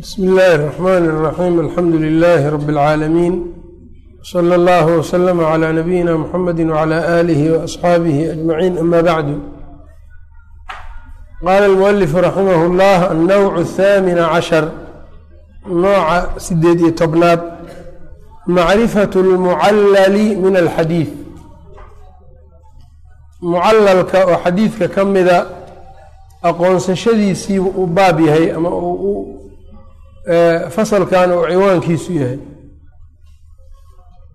bsm illaahi الرaxmaan الraxiim alxamdu lilaahi rabi اlcaalamiin slى اllah wslama clى nabiyina mxamedi wclى aalihi waasxaabihi ajmaciin ama bacdu qaala اlmualifu raximah اllah annowc الthaamina cashar nooca sideed iyo tobnaad macrifaة اlmucallali min alxadiid mucalalka oo xadiidka ka mida aqoonsashadiisiiba uu baab yahay ama uu fasalkan uu ciwaankiisu yahay.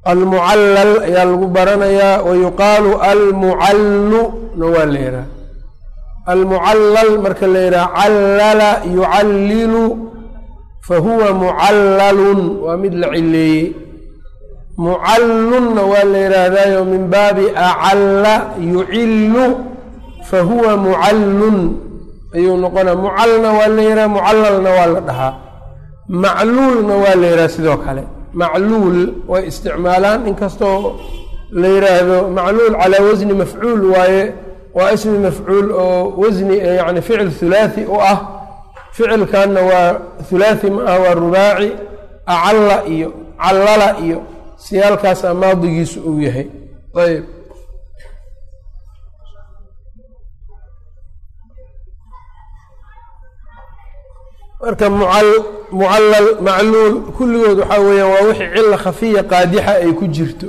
Almucallal ayaa lagu baranayaa wa yuqaalu almucallu na waa la yidhaha. Almucallal marka la yidhaha callala yucallilu fahuwa mucallalun waa mid la cileeyey mucallunna waa la yidhaahdayo min baabi acalla yucillu fahuwa mucallun. Ayuu noqonaa mucalna waa la yidhaha mucallalna waa la dhahaa macluulna waa la yidhaha sidoo kale. Macluul way isticmaalaan inkastoo la yidhaahdo macluul calaa wasni mafcuul waaye waa ismi mafcuul oo wasni yani ficil hulaathi u ah. Ficilkanna waa hulaathi ma ah waa rubaaci acalla iyo callala iyo siyaalkaasaa maadigiisu uu yahay. Ayb marka mucallal macluul kulligood waxaa weeyaan waa wixii cila khafiya qaadixa ay ku jirto.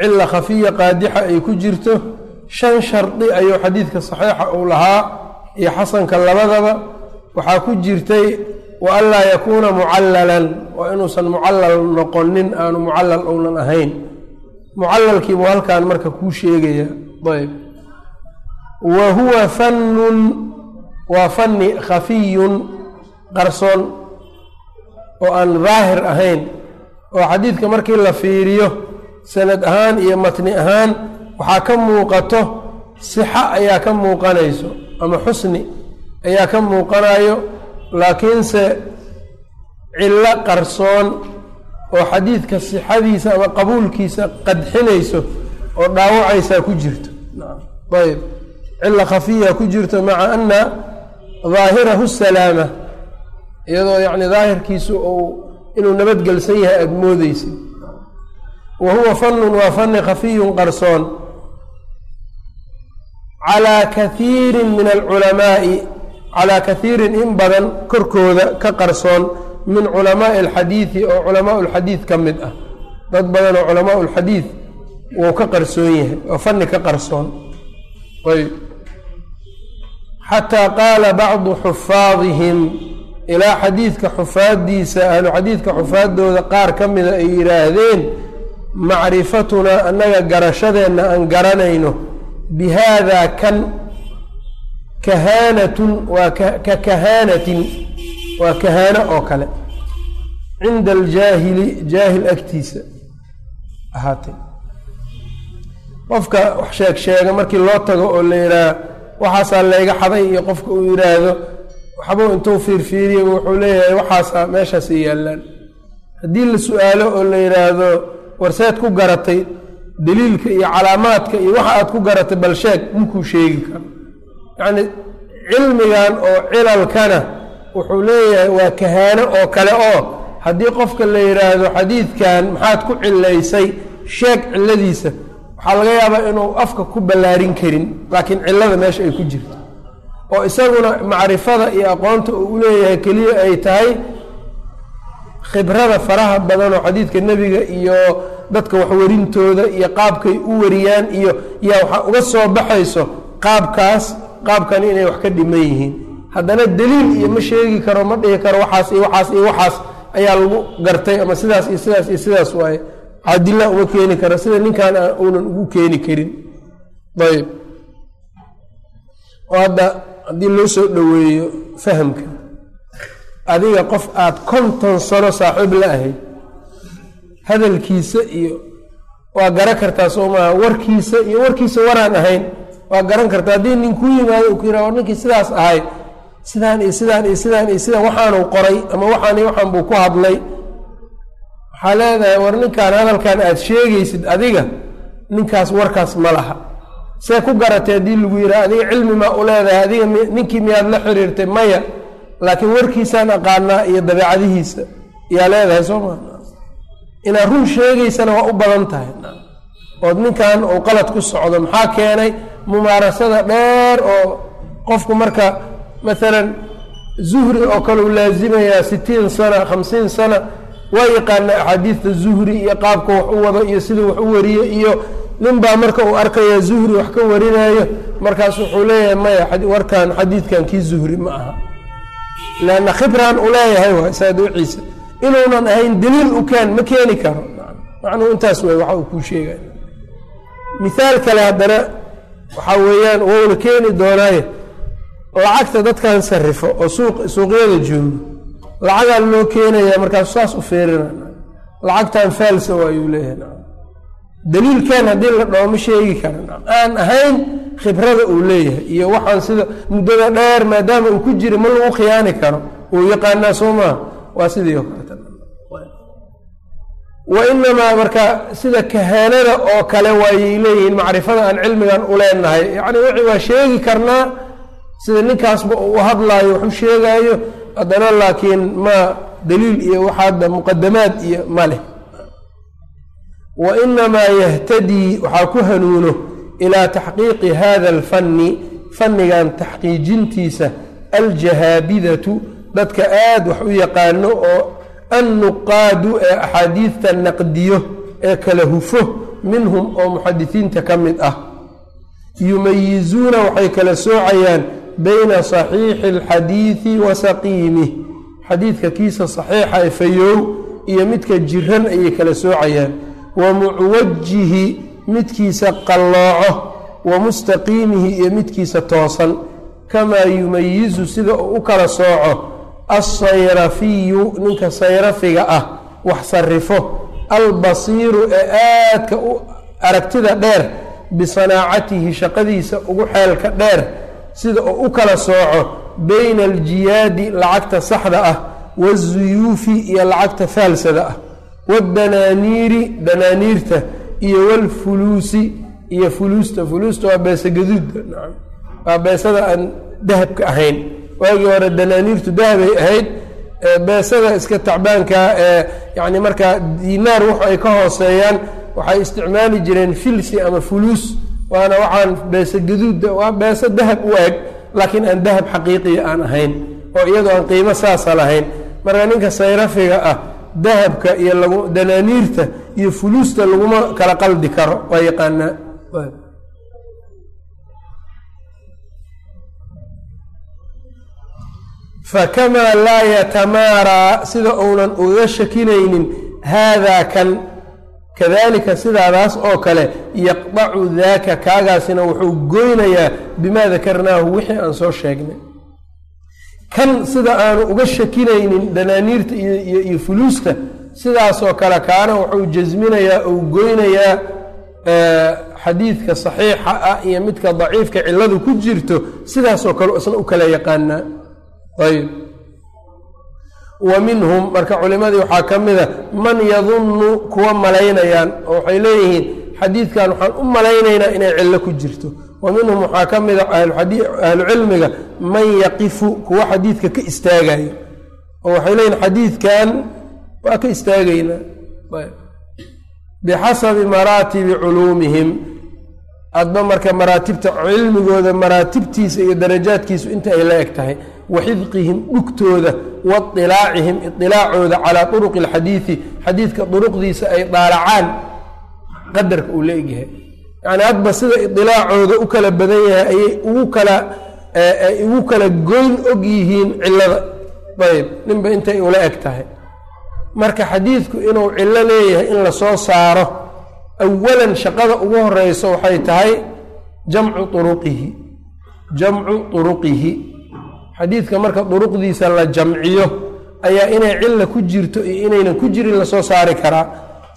Cila khafiya qaadixa ay ku jirto shan shardi ayuu xadiidka saxiixa uu lahaa iyo xasanka labadaba. Waxaa ku jirtay wa anlaa yakuuna mucallalan waa inuusan mucallal noqonin aanu mucallal ounan ahayn. Mucallalkiibuu halkan marka kuu sheegaya ayb wa huwa fannun waa fanni khafiyun qarsoon oo aan daahir ahayn oo xadiidka markii la fiiriyo sanad ahaan iyo matni ahaan waxaa ka muuqato sixa ayaa ka muuqanayso ama xusni ayaa ka muuqanayo laakiinse cillo qarsoon oo xadiidka sixadiisa ama qabuulkiisa qadxinayso oo dhaawacaysaa ku jirto ayb cilo khafiya ku jirto maca ana daahirahu salaama iyadoo yacni daahirkiisu uu inuu nabadgelsan yahay aada moodeysa wa huwa fanun waa fani khafiyun qarsoon. Calaa kaiirin min alculamaa'i calaa kaiirin in badan korkooda ka qarsoon min culamaai alxadiidi oo culamaa lxadiid ka mid ah. Dad badan oo culamaa lxadiid wuu ka qarsoon yahay waa fani ka qarsoon. Ayb xataa qaala bacdu xufaadihim. Ilaa xadiidka xufaaddiisa ahlu xadiidka xufaadooda qaar ka mida ay yidhaahdeen macrifatunaa annaga garashadeenna aan garanayno bi haadaa kan kahaanatun waa ka kahaanatin waa kahaano oo kale. Cinda aljaahili jaahil agtiisa. Ahaatay. Qofka wax sheeg sheega markii loo tago oo la yidhaah waxaasaa layga xaday iyo qofka uu yidhaahdo waxbuu intuu fiirfiiriye wuxuu leeyahay waxaasaa meeshaasay yaallaan. Haddii la su'aalo oo la yidhaahdo warseed ku garatay daliilka iyo calaamaadka iyo waxa aad ku garatay bal sheeg ninkuu sheegi karo. Yacni cilmigan oo cilalkana wuxuu leeyahay waa kahaano oo kale oo haddii qofka la yidhaahdo xadiidkan maxaad ku cilaysay sheeg ciladiisa waxaa laga yaabaa inuu afka ku ballaarin karin laakiin cillada meesha ay ku jirto. Oo isaguna macrifada iyo aqoonta uu u leeyahay keliya ay tahay khibrada faraha badan oo xadiidka nebiga iyo dadka waxwarintooda iyo qaabkay u wariyaan iyo yaa waxaa uga soo baxayso qaabkaas qaabkani inay wax ka dhiman yihiin. Haddana daliil iyo ma sheegi karo ma dhihi karo waxaas iyo waxaas iyo waxaas ayaa lagu gartay ama sidaas iyo sidaas iyo sidaas waaye cadila uma keeni kara sida ninkan uunan ugu keeni karin. Ayb oo hadda haddii loo soo dhoweeyo fahamka adiga qof aada konton sano saaxiib la ahayd hadalkiisa iyo waa garan kartaa soo maaha warkiisa iyo warkiisa waraan ahayn waa garan kartaa. Haddii nin kuu yimaado u ku war ninkii sidaas ahay sidaan iyo sidaan iyo sidaan iyo sidaan waxaanu qoray ama waxaan iyo waxaan buu ku hadlay waxaa leedahay war ninkaan hadalkan aada sheegaysid adiga ninkaas warkaas ma laha. See ku garatay haddii lagu yidhaha adiga cilmi maa u leedahay adiga ninkii miyaad la xiriirtay maya laakiin warkiisaan aqaanaa iyo dabeecadihiisa. Yaa leedahay soo maa inaad run sheegaysana waa u badan tahay. Ood ninkan uu qalad ku socdo maxaa keenay mumaarasada dheer oo qofku marka maalan zuhri oo kale uu laazimayaa sitiin sana khamsiin sana waa yaqaana axaadiidta zuhri iyo qaabka wax u wado iyo sida wax u wariyo iyo nin baa marka uu arkaya zuhri wax ka warinayo markaas wuxuu leeyahay maya warkan xadiidkan kii zuhri ma aha. Leanna khibraan u leeyahay waa saaduuciisa inuunan ahayn daliil u keen ma keeni karo. Macnuhu intaas way waxa uu kuu sheegay. Mihaal kale haddana waxaa weeyaan wouna keeni doonaaye lacagta dadkan sarifo oo suuq suuqyada joogo lacagaa loo keenaya markaasu saas u feerina lacagtan faalsa waayuu leeyahay. Daliilkan haddii la dhaho ma sheegi kara. Aan ahayn khibrada uu leeyahay iyo waxaan sida muddada dheer maadaama uu ku jira ma lagu khiyaani karo. Uu yaqaanaa soo maaha waa sidii oo kaleeta wa marka sida kahaanada oo kale waayay leeyihiin macrifada aan cilmigan u leenahay. Yacni waa sheegi karnaa sida ninkaasba uu hadlaayo wax u sheegaayo haddana laakiin ma daliil iyo waxaada muqadamaad iyo ma leh. Wa inamaa yahtadii waxaa ku hanuuno ilaa taxqiiqi hada alfanni fannigan taxqiijintiisa aljahaabidatu dadka aada wax u yaqaano oo annuqaadu ee axaadiidta naqdiyo ee kala hufo minhum oo muxadisiinta ka mid ah. Yumayizuuna waxay kala soocayaan bayna saxiixi alxadiidi wa saqiimih xadiidka kiisa saxiixa ee fayoow iyo midka jiran ayay kala soocayaan. Wa mucwajihi midkiisa qallooco wa mustaqiimihi iyo midkiisa toosan. Kamaa yumayizu sida uu u kala sooco alsayrafiyu ninka sayrafiga ah wax sarifo albasiiru ee aadka u aragtida dheer bisanaacatihi shaqadiisa ugu xeelka dheer sida uu u kala sooco bayna aljiyaadi lacagta saxda ah waazuyuufi iyo lacagta faalsada ah waadanaaniiri danaaniirta iyo walfuluusi iyo fuluusta. Fuluusta waa beesa gaduudda nacam. Waa beesada aan dahabka ahayn. Waagii hore danaaniirtu dahabay ahayd beesada iska tacbaanka ee yacni markaa diinaar wuxu ay ka hooseeyaan waxay isticmaali jireen filsi ama fuluus waana waxaan beese gaduudda waa beese dahab u eg laakiin aan dahab xaqiiqiya aan ahayn oo iyadoo aan qiimo saasa lahayn. Marka ninka sayrafiga ah dahabka iyo lagu danaaniirta iyo fuluusta laguma kala qaldi karo waa yaqaanaa. Fakamaa laa yatamaaraa sida uunan uga shakinaynin haadaa kan kadalika sidaadaas oo kale yaqdacu daaka kaagaasina wuxuu goynayaa bimaa dakarnaahu wixii aan soo sheegnay. Kan sida aanu uga shakinaynin danaaniirta iyo fuluusta sidaasoo kale kaana wuxuu jasminayaa ou goynayaa xadiidka saxiixa ah iyo midka daciifka cilladu ku jirto sidaasoo kale isna u kala yaqaanaa. Ayb wa minhum marka culimadii waxaa ka mida man yadunnu kuwa malaynayaan oo waxay leeyihiin xadiidkan waxaan u malaynaynaa inay cillo ku jirto. Wa minhum waxaa ka mida ahlucilmiga man yaqifu kuwa xadiidka ka istaagayo oo waxay leeyihiin xadiidkan waa ka istaagaynaa bixasabi maraatibi culuumihim. Adba marka maraatibta cilmigooda maraatibtiisa iyo darajaadkiisu inta ay la eg tahay wa xidqihim dhugtooda wa idilaacihim idilaacooda calaa turuqi alxadiidi xadiidka duruqdiisa ay daalacaan qadarka uu la egyahay yacni hadba sida idilaacooda u kala badan yahay ayay ugu kala ugu kala goyn og yihiin cillada ayb ninba intay ula eg tahay marka xadiidku inuu cillo leeyahay in la soo saaro awalan shaqada ugu horeyso waxay tahay jamcu uruqihi jamcu turuqihi xadiidka marka duruqdiisa la jamciyo ayaa inay cilla ku jirto iyo inaynan ku jirin la soo saari karaa.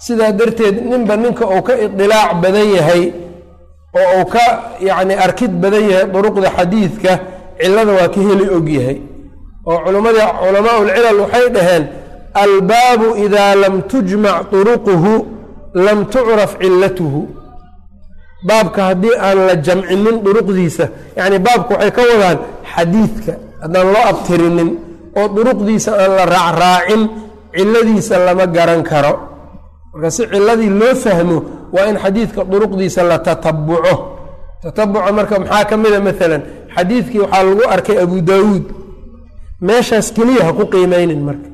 Sidaa darteed ninba ninka uu ka idilaac badan yahay oo uu ka yacni arkid badan yahay duruqda xadiidka cillada waa ka heli og yahay. Oo culimmada culamaa ulcilal waxay dhaheen albaabu idaa lam tujmac turuquhu lam tucraf cillatuhu. Baabka haddii aan la jamcinin duruqdiisa yacni baabka waxay ka wadaan xadiidka haddaan loo abtirinin oo duruqdiisa aan la raacraacin ciladiisa lama garan karo. Marka si ciladii loo fahmo waa in xadiidka duruqdiisa la tatabuco. Tatabuca marka maxaa ka mida maalan xadiidkii waxaa lagu arkay abu daawuud. Meeshaas keliya ha ku qiimeynin marka.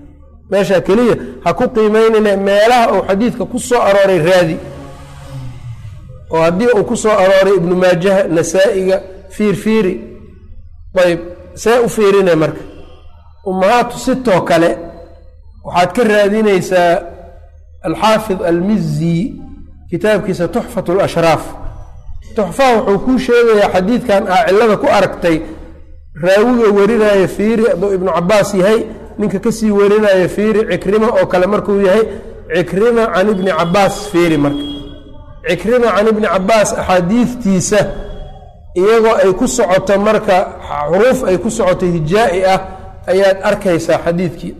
Meeshaa keliya ha ku qiimeynine meelaha uu xadiidka ku soo arooray raadi. Oo haddii uu ku soo arooray ibnu maajaha nasaa-iga fiir fiiri. Ayb see u fiirine marka. Ummahaatu sitoo kale waxaad ka raadinaysaa alxaafid almizi kitaabkiisa tuxfat lashraaf tuxfaha wuxuu kuu sheegayaa xadiidkan aa cillada ku aragtay. Raawiga warinaayo fiiri hadduu ibnu cabaas yahay ninka ka sii warinaayo fiiri cikrima oo kale markuu yahay cikrima can ibni cabaas fiiri marka. Cikrima can ibni cabaas axaadiidtiisa iyagoo ay ku socoto marka xuruuf ay ku socoto hijaa-i ah ayaad arkaysaa xadiidkii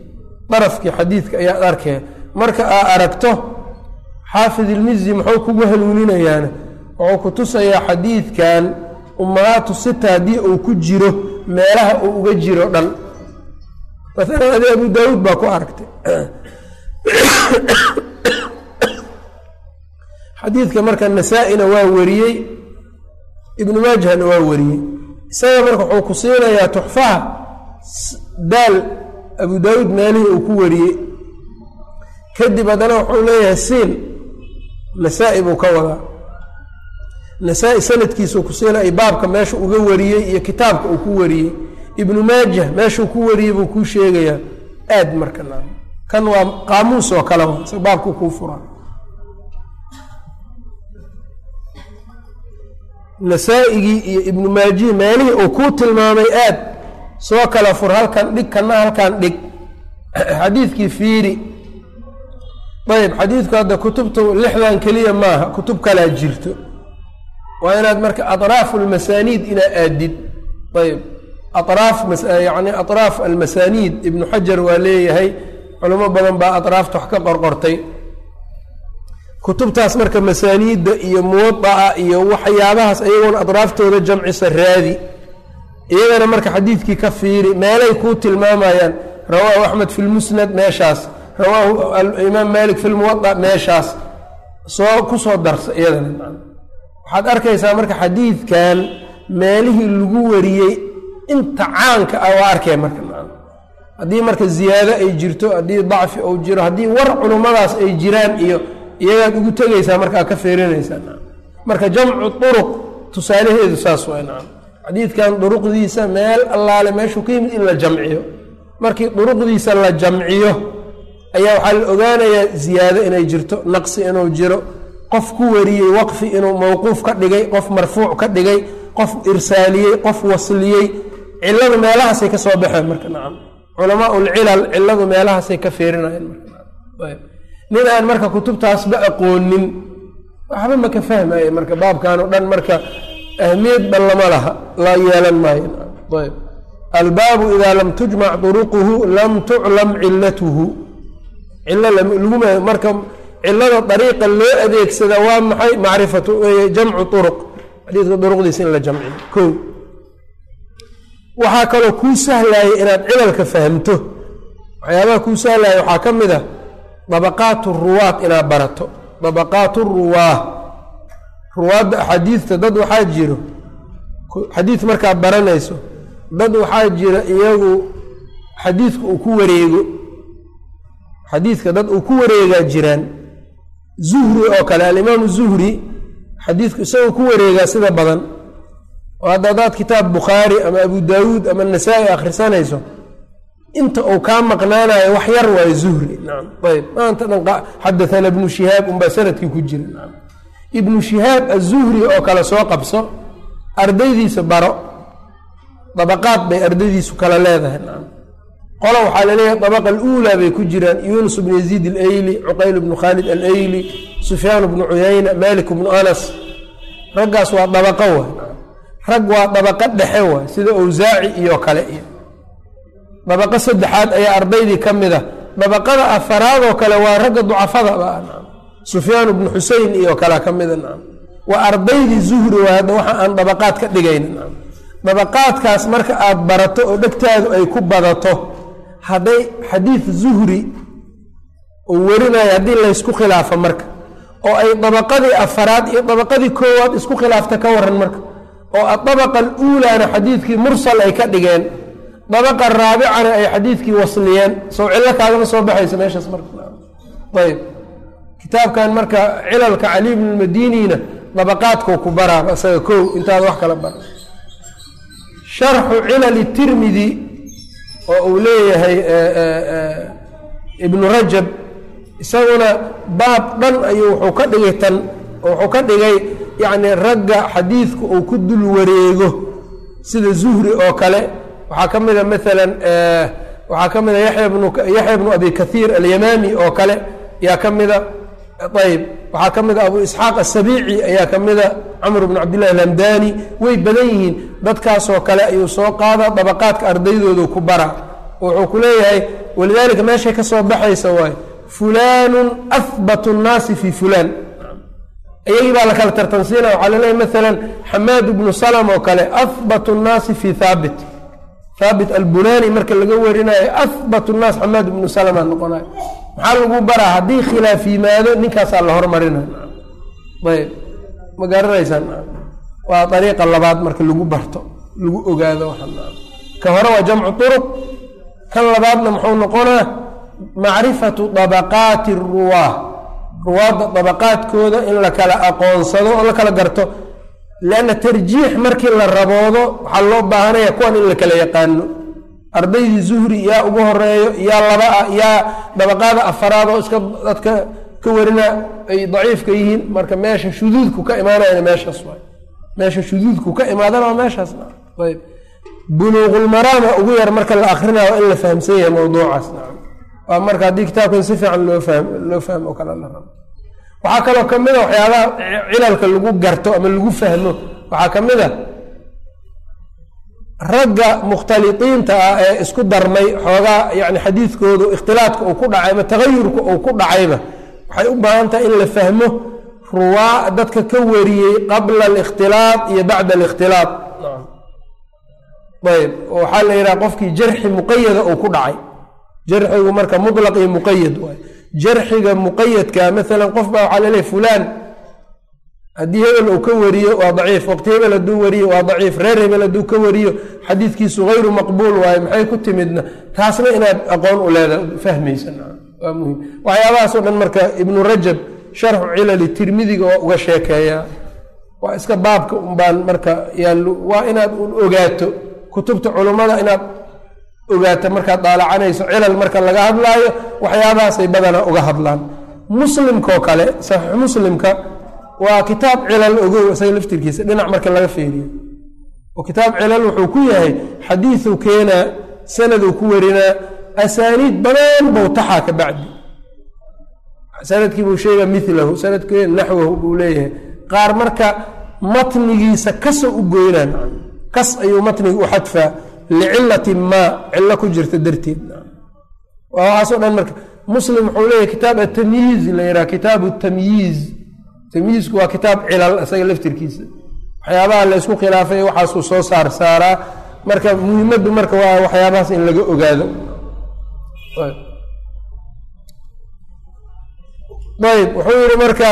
darafkii xadiidka ayaad arkaya marka aa aragto xaafid ilmizi muxuu kugu hanuuninayaana wuxuu ku tusayaa xadiidkan ummahaatu sita haddii uu ku jiro meelaha uu uga jiro dhan. Maalan abu daawuud baa ku aragtay. Xadiidka marka nasaa-ina waa wariyey ibnu maajahna waa wariyey. Isaga marka wuxuu ku siinayaa tuxfaha daal abu daawuud meelihii uu ku wariyey. Kadib haddana wuxuu leeyahay siin. Nasaa-i buu ka wadaa. Nasaa-i sanadkiisuu ku siinaya baabka meesha uga wariyey iyo kitaabka uu ku wariyey. Ibnu maajah meeshuu ku wariyey buu kuu sheegayaa. Aad marka kan waa qaamuus oo kale wa baabku kuu furaa nasaa-igii iyo ibnu maajihi meelihii uu kuu tilmaamay aad. Soo kala fur halkan dhig kana halkan dhig. Xadiidkii fiiri. Ayb xadiidku hadda kutubtu lixdan keliya maaha kutub kalaa jirto. Waa inaad marka atraafu almasaaniid inaa aadid. Ayb araaf yani atraaf almasaaniid ibnu xajar waa leeyahay. Culimo badan baa atraafta wax ka qorqortay kutubtaas marka masaaniidda iyo muwada'a iyo waxyaabahaas ayagoona adraaftooda jamcisa raadi. Iyagana marka xadiidkii ka fiiri meelay kuu tilmaamayaan rawaahu axmed fi lmusnad meeshaas rawaahu imaam malik fi lmuwada meeshaas soo ku soo darsa iyadana. Waxaad arkaysaa marka xadiidkan meelihii lagu wariyey inta caanka ah waa arkay marka. Haddii marka ziyaado ay jirto haddii dacfi ou jiro haddii war culummadaas ay jiraan iyo iyagaad ugu tegaysaa markaa ka feerinaysaa marka jamcu duruq tusaalaheedu saas waa nacam. Xadiidkan duruqdiisa meel allaale meeshuu ka yimid in la jamciyo. Markii duruqdiisa la jamciyo ayaa waxaa la ogaanayaa ziyaado inay jirto naqsi inuu jiro qof ku wariyey waqfi inuu mawquuf ka dhigay qof marfuuc ka dhigay qof irsaaliyey qof wasliyey. Ciladu meelahaasay ka soo baxeen marka nacam. Culamaa ulcilal ciladu meelahaasay ka feerinayeen marka nin aan marka kutubtaasba aqoonin. Waxba ma ka fahmaya marka baabkan o dhan marka ahmiyadba lama laha la yeelan maayo. Ayb. Albaabu idaa lam tujmac duruquhu lam tuclam cilatuhu cilo laguma marka cilada dariiqa loo adeegsada waa maxay? Macrifatu jamcu uruq xadiidka duruqdiisa in la jamciyo. Ko waxaa kaloo kuu sahlayay inaad cilalka fahamto. Waxyaabaha kuu sahlaya waxaa ka mid a dabaqaat ruwaad inaad barato. Dabaqaat ruwaah ruwaadda axaadiidta dad waxaa jiro xadiid markaad baranayso dad waxaa jira iyagu xadiidka uu ku wareego. Xadiidka dad uu ku wareegaa jiraan. Zuhri oo kale alimaamu zuhri xadiidku isagoo ku wareegaa sida badan. Oo hadda hadaad kitaab bukhaari ama abu daawuud ama nasaa-i akhrisanayso inta uu kaa maqnaanayo wax yar waayo zuhri. Ayb maanta dhan xadathana ibnu shihaab unbaa sannadkii ku jira. Ibnu shihaab azuhri oo kale soo qabso ardaydiisa baro. Dabaqaad bay ardaydiisu kala leedahay. Qola waxaa la leeyahay dabaqa aluulaa bay ku jiraan. Yunus bnu yaziid alayli cuqayl bnu khaalid alayli sufyaan bnu cuyayna malik bnu anas. Raggaas waa dabaqo waay. Rag waa dabaqo dhexe waay sida awsaaci iyo kale dabaqo saddexaad ayaa ardaydii ka mid a dabaqada afaraadoo kale waa ragga ducafadaba sufyaan bnu xusein iyo kale ka mida waa ardaydii zuhri waa hadda waxa aan dabaqaad ka dhigayna nacam dabaqaadkaas marka aad barato oo dhegtaadu ay ku badato hadday xadiid zuhri uu werinayo haddii laysku khilaafo marka oo ay dabaqadii afaraad iyo dabaqadii koowaad isku khilaafta ka waran marka oo adabaqa aluulaana xadiidkii mursal ay ka dhigeen dabaqa raabicana ay xadiidkii wasliyeen. Soo cillo kaagama soo baxaysa meeshaas marka. Ayb kitaabkan marka cilalka cali bn lmadiniina dabaqaadkuu ku baraa isaga kow intaad wax kala bara sharxu cilali tirmidi oo uu leeyahay ibnu rajab isaguna baab dhan ayuu wuxuu ka dhigay tan wuxuu ka dhigay yacni ragga xadiidku uu ku dul wareego sida zuhri oo kale waxaa ka mida maalan waxaa ka mida yaxya bnu abi kathiir alyamaami oo kale ayaa ka mida ayb waxaa ka mida abu isxaaq asabiici ayaa ka mida camr bnu cabdillahi alamdani way badan yihiin dadkaasoo kale ayuu soo qaada dabaqaadka ardaydoodu ku bara. Wuxuu ku leeyahay walidaalika meeshay ka soo baxaysa waay. Fulaanu ahbatu nnaasi fi fulaan. Iyagii baa la kala waxaa laleeyahy maalan xamaad bnu salm oo kale ahbatu nnaasi fi haabit haabit albunani marka laga warinayo ahbatu nnaas xamaad bnu salma noqonayo maxaa lagu baraa haddii khilaaf yimaado ninkaasaa la hormarina ayb. Ma garanaysaan? Waa ariiqa labaad marka lagu barto lagu ogaado ka hore waa jamcu turuq kan labaadna muxuu noqonaa macrifatu dabaqaati ruwaa ruwaadda dabaqaadkooda in la kala aqoonsado oo la kala garto leanna tarjiix markii la raboodo waxaa loo baahanaya kuwan in la kala yaqaano ardaydii zuhri yaa ugu horeeyo yaa laba yaa dabaqaada afaraad oo iska dadka ka warina ay daciifka yihiin marka meesha shuduudku ka imaanayana meeshaas waay meesha shuduudku ka imaadana waa meeshaas ayb buluuqulmaraama ugu yar marka la akrinayo in la fahamsan yahay mawduucaas waa marka haddii kitaabkan si fiican loo faham loo fahmo kale la rabo waxaa kaloo ka mid a waxyaabaha cilalka lagu garto ama lagu fahmo. Waxaa ka mid a ragga mukhtaliqiinta ah ee isku darmay xoogaa yani xadiidkoodu ikhtilaadka uu ku dhacay ama tagayurka uu ku dhacayba waxay u baahan tahay in la fahmo ruwaa dadka ka wariyey qabla alikhtilaad iyo bacda alikhtilaad ayb waxaa la yidhaha qofkii jarxi muqayada uu ku dhacay. Jarxigu marka mutlaq iyo muqayad waay jarxiga muqayadka maalan qof baa waxaa laleeyahy fulaan haddii hebel uu ka wariyo waa daciif waqti hebel hadduu wariyo waa daciif reer hebel hadduu ka wariyo xadiidkiisu hayru maqbuul waaye maxay ku timidna? Taasna inaad aqoon u leeda fahmaysa waa muhiim waxyaabahaasoo dhan marka ibnu rajab sharxu cilali tirmidiga waa uga sheekeeyaa. Waa iska baabka unbaan marka waa inaad ogaato kutubta culummada inaad ogaato markaad daalacanayso cilal marka laga hadlaayo waxyaabahaasay badanaa uga hadlaan. Muslimkaoo kale saxiix muslimka waa kitaab cilal ogow isaga laftirkiisa dhinac marka laga feeriyo oo kitaab cilal wuxuu ku yahay xadiidu keenaa sanaduu ku warinaa asaaniid badan buu taxaa ka bacdi. Sanadkii buu sheegaa milahu sanadkee naxwahu buu leeyahay. Qaar marka matnigiisa kasa u goynaan kas ayuu matniga u xadfaa licilatin maa cilo ku jirta darteed waxaasoo dhan marka muslim wuxuu leeyahay kitaab atamyiiz la yidhaha kitaabu tamyiiz tamyiizku waa kitaab cilal isaga laftirkiisa waxyaabaha la ysku khilaafay waxaasuu soo saar saaraa marka muhimaddu marka waa waxyaabahaas in laga ogaado ayb wuxuu yihi marka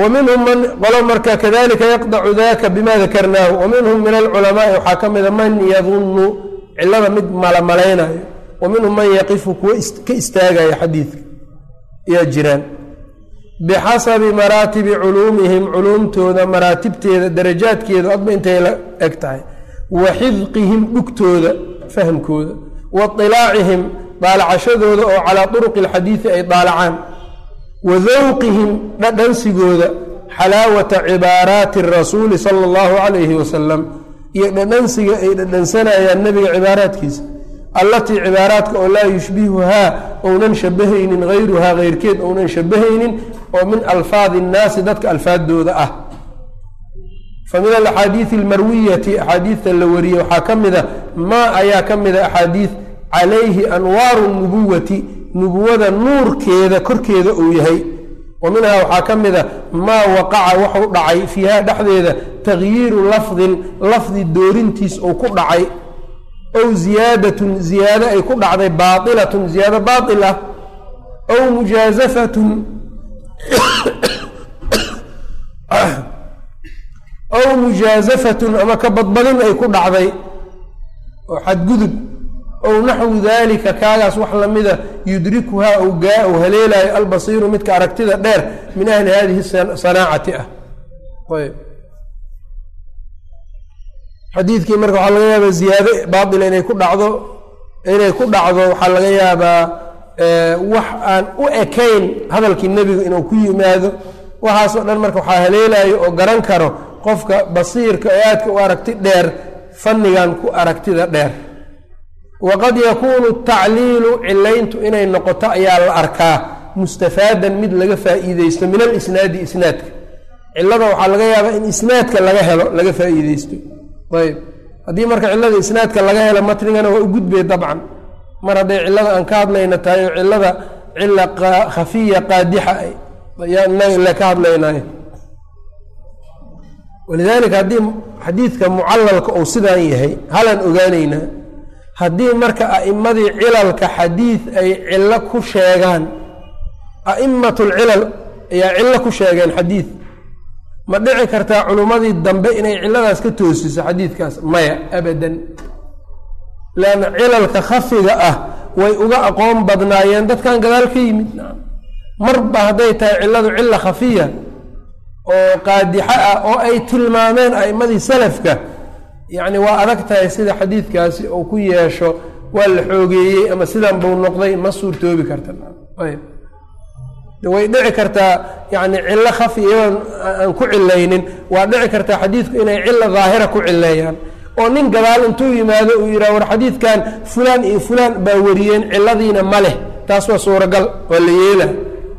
waminhum man qolo marka kadalika yaqdacu daka bima dakarnaahu waminhum min alculamaai waxaa ka mida man yadunnu cilada mid malamalaynayo wa minhum man yaqifu kuwa ka istaagaya xadiidka ayaa jiraan. Bixasabi maraatibi culuumihim culuumtooda maraatibteeda darajaadkeeda adba intay la eg tahay. Wa xidqihim dhugtooda fahamkooda. Wa ilaacihim daalacashadooda oo calaa turuqi alxadiidi ay daalacaan wa dawqihim dhadhansigooda xalaawata cibaaraati rasuuli sala allahu calayhi wasalam iyo dhadhansiga ay dhadhansanayaan nebiga cibaaraadkiisa. Allatii cibaaraadka oo laa yushbihuhaa ounan shabahaynin hayruhaa heyrkeed ounan shabahaynin oo min alfaadi innaasi dadka alfaaddooda ah. Fa min alaxaadiidi almarwiyati axaadiidta la wariye waxaa ka mida maa ayaa ka mida axaadiid calayhi anwaaru nubuwati nubuwada nuurkeeda korkeeda uu yahay. Wa minhaa waxaa ka mida maa waqaca waxu dhacay fiiha dhexdeeda takyiiru lafdin lafdi doorintiis uu ku dhacay. Ow ziyaadatun ziyaado ay ku dhacday baailatun ziyaado baail ah. Ow mujaazafatun ow mujaazafatun ama ka badbadin ay ku dhacday. Oo xadgudub ow naxwu dalika kaagaas wax lamida yudrikuhaa ou haleelaayo albasiiru midka aragtida dheer min ahli hadihi sanaacati ah. Xadiidkii marka waxaa laga yaabaa ziyaado baatila inay ku dhacdo inay ku dhacdo waxaa laga yaabaa wax aan u ekayn hadalkii nebigu inuu ku yimaado. Waxaasoo dhan marka waxaa haleelayo oo garan karo qofka basiirka ee aadka u aragti dheer fannigan ku aragtida dheer waqad yakuunu tacliilu cilayntu inay noqoto ayaa la arkaa mustafaadan mid laga faa'iideysto min alisnaadi isnaadka cilada waxaa laga yaabaa in isnaadka laga helo laga faa'iideysto ayb haddii marka cilada isnaadka laga helo matnigana waa u gudbay dabcan. Mar hadday cilada aan ka hadlayna tahay oo cilada cila khafiya qaadixa ayaan ka hadlaynayo walidaalika haddii xadiidka mucalalka uu sidaan yahay halaan ogaaneynaa haddii marka a'imadii cilalka xadiid ay cillo ku sheegaan a'immat lcilal ayaa cillo ku sheegeen xadiid ma dhici kartaa culummadii dambe inay cilladaas ka toosiso xadiidkaas maya abadan. Leanna cilalka khafiga ah way uga aqoon badnaayeen dadkan gadaal ka yimid. Marba hadday tahay cilladu cilla khafiya oo qaadixo ah oo ay tilmaameen a'immadii salafka yacni waa adag tahay sida xadiidkaasi uu ku yeesho waa la xoogeeyey ama sidan buu noqday ma suurtoobi karta. Way dhici kartaa yani cillo khafi iyagoon aan ku cilaynin waa dhici kartaa xadiidku inay cilo daahira ku cileeyaan oo nin gadaal intuu yimaado uu yidhah war xadiidkan fulaan iyo fulaan baa wariyeen ciladiina ma leh. Taas waa suuragal waa la yeela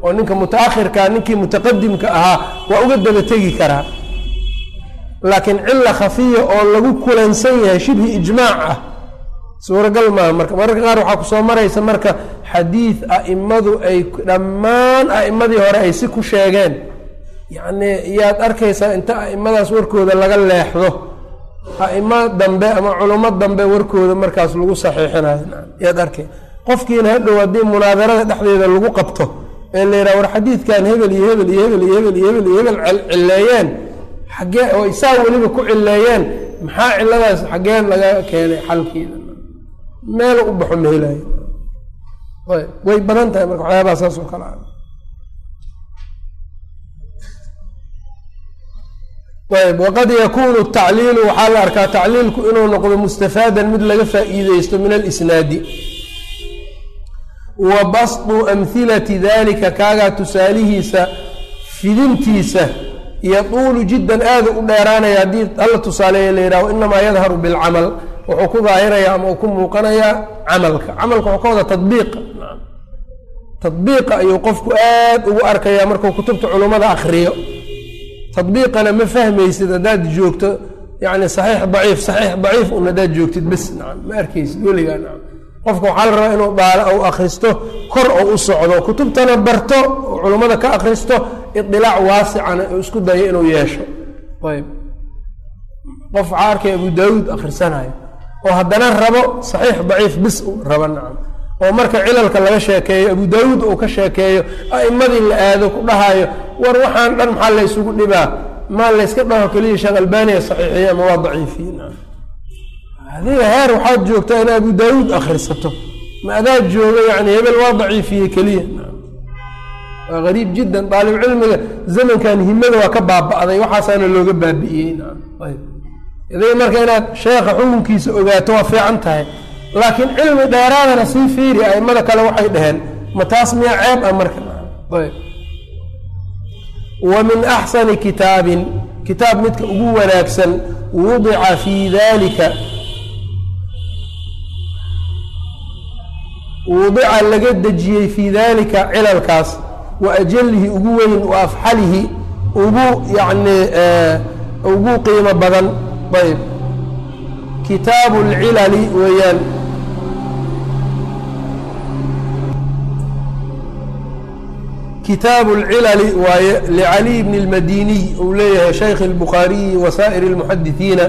oo ninka mutaakhirkaa ninkii mutaqadimka ahaa waa uga daba tegi karaa laakiin cilo khafiya oo lagu kulansan yahay shibhi ijmaac ah. Suuragal maaha marka mararka qaar waxaa ku soo maraysa marka xadiid a'immadu ay dhammaan a'immadii hore ay si ku sheegeen. Yacnii yaad arkaysaa inta a'immadaas warkooda laga leexdo. A'imo dambe ama culummo dambe warkooda markaas lagu saxiixinayo yaad arkay. Qofkiina hadhow haddii munaadarada dhexdeeda lagu qabto ee la yidhaha war xadiidkan hebel iyo hebel iyo hebel iyo hebel iyo hebel iyo hebel cilleeyeen xaggee oo isaa weliba ku cilleeyeen maxaa cilladaas xaggee laga keenay xalkiida meel u baxo ma helaayo. Way badan tahay marka waxyaabaha saas oo kale ah. Ayb waqad yakunu tacliilu waxaa la arkaa tacliilku inuu noqdo mustafaadan mid laga faa'iideysto min alisnaadi. Wa basdu amhilati dalika kaagaa tusaalihiisa fidintiisa yaduulu jiddan aada u dheeraanaya haddii alla tusaaleeya la yidhaho inamaa yadharu bilcamal. Wuxuu ku daahirayaa ama uu ku muuqanayaa camalka. Camalka wuxuu ka wada tadbiiqa tadbiiqa ayuu qofku aad ugu arkayaa markuu kutubta culummada akriyo tadbiiqana ma fahmaysid haddaad joogto. Yani saxiix daciif saxiix daciif un haddaad joogtid bes. Nacam ma arkaysid weligaa nacam qofka waxaa la rabaa inuu daalo ou akhristo kor oo u socdo kutubtana barto culummada ka akhristo idilaac waasicana uu isku dayo inuu yeesho. Ayb. Qof waxaa arkaya abu daawuud akhrisanayo oo haddana rabo saxiix daciif bis u rabo nacam oo marka cilalka laga sheekeeyo abu daawuud uu ka sheekeeyo a'immadii la aado ku dhahayo war waxaan dhan maxaa laysugu dhibaa? Maa layska dhaho keliya sheekh albaniya saxiixiye ama waa daciifiye adiga heer waxaad joogtaa in abu daawuud akhrisato. Ma adaad joogo yani hebel waa daciifiye keliya. Waa gariib jiddan daalibcilmiga zamankan himada waa ka baaba'day waxaasaana looga baabi'iyey adiga marka inaad sheekha xukunkiisa ogaato waa fiican tahay. Laakiin cilmi dheeraadana sii fiiri aimada kale waxay dhaheen ma taas miyaa ceeb ah marka. Wa min axsani kitaabin kitaab midka ugu wanaagsan wudica fii dalika wudica laga dejiyey fii dalika cilalkaas wa ajalihi ugu weyn wa afxalihi ugu yacni ugu qiimo badan ayb kitaabu اlcilali weeyaan kitaabu اlcilali waaye licaliy bni اlmadiniy uu leeyahay shaykh اlbukhaariyi wa saa'ir اlmuxadisiina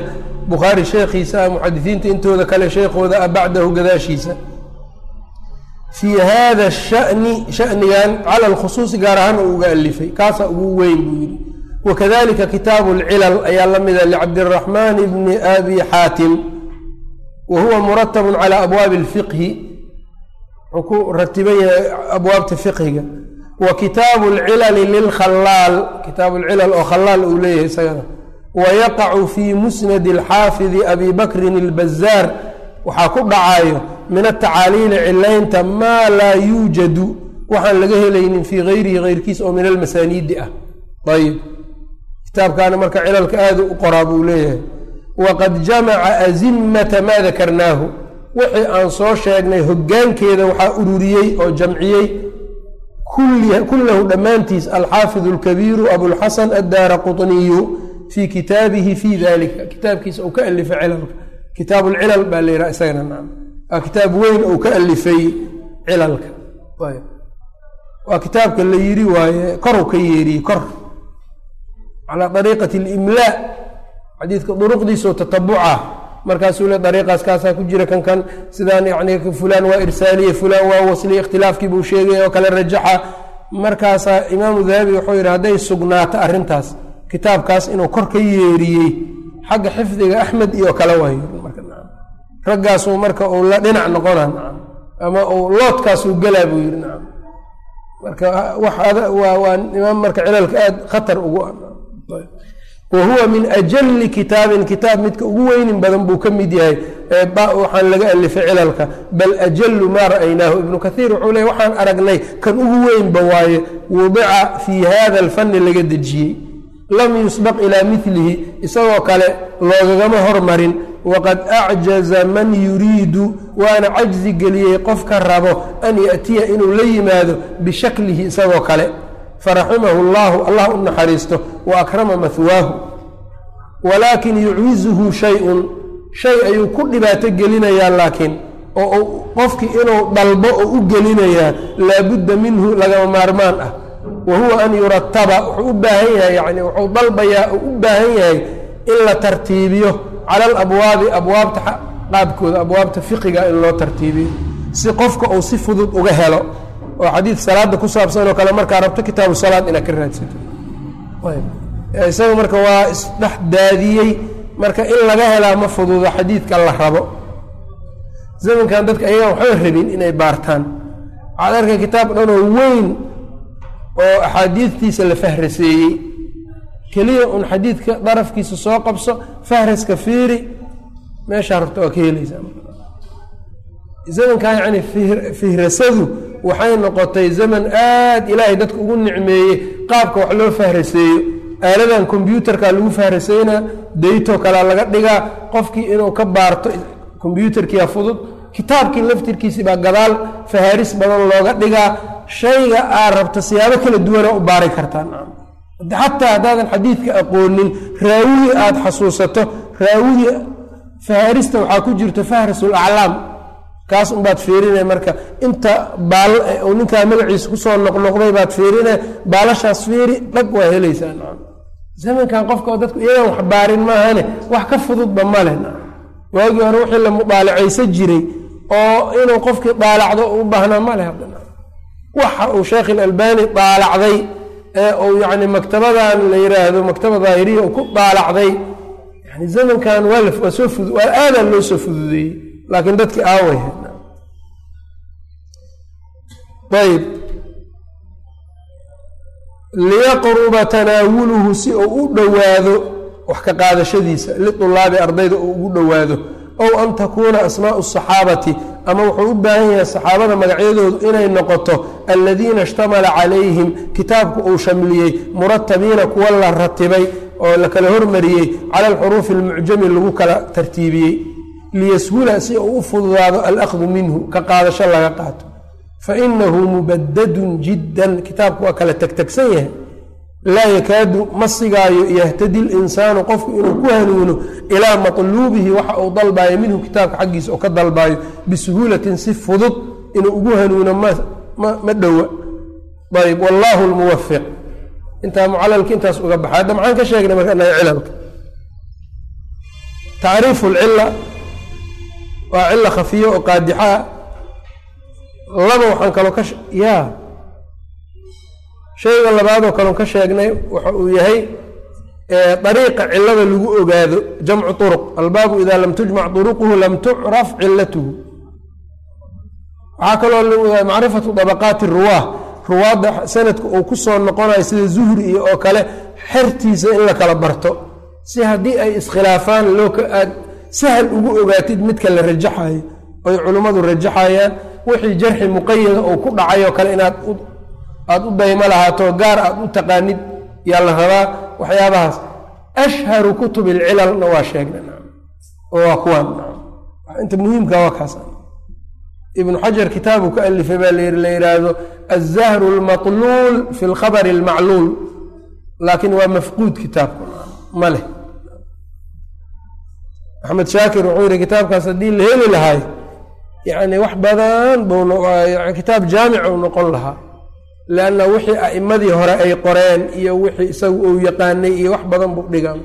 bukhaari sheekhiisa ah muxadisiinta intooda kale sheekhooda ah bacdahu gadaashiisa fii hada shani shanigan cala lkhusuusi gaar ahaan uu uga alifay kaasaa ugu weyn buu yidhi. Wakadalika kitaabu lcilal ayaa la mida licabdiraxmaan bni abi xaatim. Wa huwa muratabun cala abwaabi اlfiqhi wuxuu ku ratiban yahay abwaabta fiqhiga. Wa kitaabu lcilali lilkhalaal kitaabu lcilal oo khalaal uu leeyahay isagana. Wayaqacu fii musnadi alxaafidi abi bakrin اlbazaar waxaa ku min atacaaliili cilaynta maa laa yuujadu waxaan laga helaynin fii gayrihi keyrkiis oo min almasaaniidi ah. Ayb kitaabkaana marka cilalka aada u qoraa buu leeyahay. Waqad jamaca azimata maa dakarnaahu. Wixii aan soo sheegnay hoggaankeeda waxaa ururiyey oo jamciyey kullahu dhammaantiis alxaafid اlkabiiru abulxasan addaara quطniyu fii kitaabihi fii dalika kitaabkiisa uu ka alifay cilalka. Kitaab lcilal baa la yidhaha isagana waa kitaab weyn uu ka alifay cilalka. Waa kitaabka la yiri waaye koru ka yeeriyey kor. Calaa dariiqati اlimlaa xadiidka duruqdiisao tatabuca. Markaasuu le dariiqaas kaasaa ku jira kan sidaan yani fulaan waa irsaaliye fulaan waa wasliye ikhtilaafkii buu oo kale rajaxa. Markaasaa imaamu dahabi wuxuu yidhi hadday sugnaato arrintaas kitaabkaas inuu kor ka yeeriyey. Xagga xifdiga axmed iyo kale way raggaasuu marka uu la dhinac noqona ama uu loodkaasuu gelaa buu yidhi nacam. Marka waa imaam marka cilalka aada khatar ugu ah. Wa huwa min ajali kitaabin kitaab midka ugu weynin badan buu ka mid yahay waxaan laga alifay cilalka bal ajalu maa ra'aynaahu ibnu kaiir wuxuu leey waxaan aragnay kan ugu weynba waaye wudica fii hada alfanni laga dejiyey lam yusbaq ilaa milihi isagoo kale loogagama hormarin. Waqad acjaza man yuriidu waana cajzi geliyey qofka rabo an yaأtiya inuu la yimaado bishaklihi isagoo kale. Faraximahu اllahu allah u naxariisto wa akrama mahwaahu walaakin yucwizuhu shay-un shay ayuu ku dhibaato gelinayaa laakiin oo qofkii inuu dalbo oo u gelinayaa laabudda minhu lagama maarmaan ah wa huwa an yurataba wuxuu u baahan yahay yani wuxuu dalbayaa oo u baahan yahay in la tartiibiyo cala alabwaabi abwaabta qaabkooda abwaabta fiqiga in loo tartiibiyo. Si qofka uu si fudud uga helo oo xadiid salaada ku saabsan oo kale markaa rabto kitaabu salaad inaad ka raadsato. Isaga marka waa isdhex daadiyey marka in laga helaa ma fududo xadiidka la rabo. Zamankan dadka ayagaan waxba rabin inay baartaan. Waxaad arkay kitaab dhanoo weyn oo axaadiidtiisa la fahraseeyey keliya un xadiidka darafkiisa soo qabso fahraska fiiri meeshaa rabto waa ka helaysaa. Zamankan yani fihrasadu waxay noqotay zaman aada ilaahay dadka ugu nicmeeyey qaabka wax loo fahraseeyo aaladan kombyuutarka lagu fahraseynaa dayto kalea laga dhigaa qofkii inuu ka baarto kombyuutarkiia fudud kitaabkii laftirkiisi baa gadaal fahaaris badan looga dhigaa shayga aad rabto siyaabo kala duwana u baari kartaa xataa haddaadan xadiidka aqoonin raawigi aada xasuusato raawigi fahaarista waxaa ku jirto fahrasul aclaam. Kaas unbaad fiirina marka. Inta baal uu ninkaa magaciisa ku soo noqnoqday baad fiirina baalashaas fiiri dhag waa helaysaa zamankan qofka dadku iyagaan wax baarin maahane wax ka fududba male waagii hore wixii la mudaalacaysa jiray oo inuu qofkii daalacdo u baahnaa male waxa uu sheekh ilalbani daalacday ee uu yani maktabadan la yiraahdo maktaba daahiriya uu ku daalacday. Yani zamankan waa soo waa aadaa loo soo fududeeyey laakiin dadkii aaway ayb liyaqruba tanaawuluhu si uu u dhowaado wax ka qaadashadiisa liulaabi ardayda uu ugu dhowaado ow an takuuna asmaau asaxaabati ama wuxuu u baahan yahay saxaabada magacyadoodu inay noqoto aladiina ishtamala calayhim kitaabku uu shamliyey muratabiina kuwa la ratibay oo la kala hormariyey cala alxuruufi almucjami lagu kala tartiibiyey liyashula si uu u fududaado alahdu minhu ka qaadasho laga qaato. Fainahu mubadadun jiddan kitaabku waa kala tegtegsan yahay laa yakaadu ma sigaayo yahtadi linsaanu qofku inuu ku hanuuno ilaa matluubihi waxa uu dalbaayo minhu kitaabka xaggiisa oo ka dalbaayo bisuhuulatin si fudud inuu ugu hanuuno ma dhowa. Ayb wallaahu lmuwafiq intaa mucalalka intaas uga baxa. Hadda ka sheegnay marka inaga cilalka. Tacriifu lcila waa cila khafiya oo qaadixaa laba waxaan kaloo ka ya shayga labaadoo kaloon ka sheegnay waxa uu yahay dariiqa cilada lagu ogaado jamcu turuq. Albaabu idaa lam tujmac turuquhu lam tucraf cilatuhu waxaa kaloo macrifatu dabaqaati ruwaah. Ruwaadda sanadka uu ku noqonayo sida zuhri iyo oo kale xertiisa in la kala barto. Si haddii ay iskhilaafaan loo aad sahal ugu ogaatid midka la rajaxayo oy culimmadu rajaxayaan wixii jarxi muqayada oo ku dhacay oo kale inaad aada u daymo lahaato gaar aad u taqaanid yaa la rabaa waxyaabahaas. Ashharu kutub ilcilalna waa sheegnay oo waa kuwaan inta muhiimka waa kaas. Ibnu xajar kitaabu ka alifay baa la yidhaahdo azahru lmatluul fi lkhabari almacluul laakiin waa mafquud kitaabku ma leh. Axmed shaakir wuxuu yihi kitaabkaas haddii la heli lahay yani wax badan bkitaab jaamic u noqon lahaa leanna wixii a'imadii hore ay qoreen iyo wixii isagu uu yaqaanay iyo wax badan buu dhigaa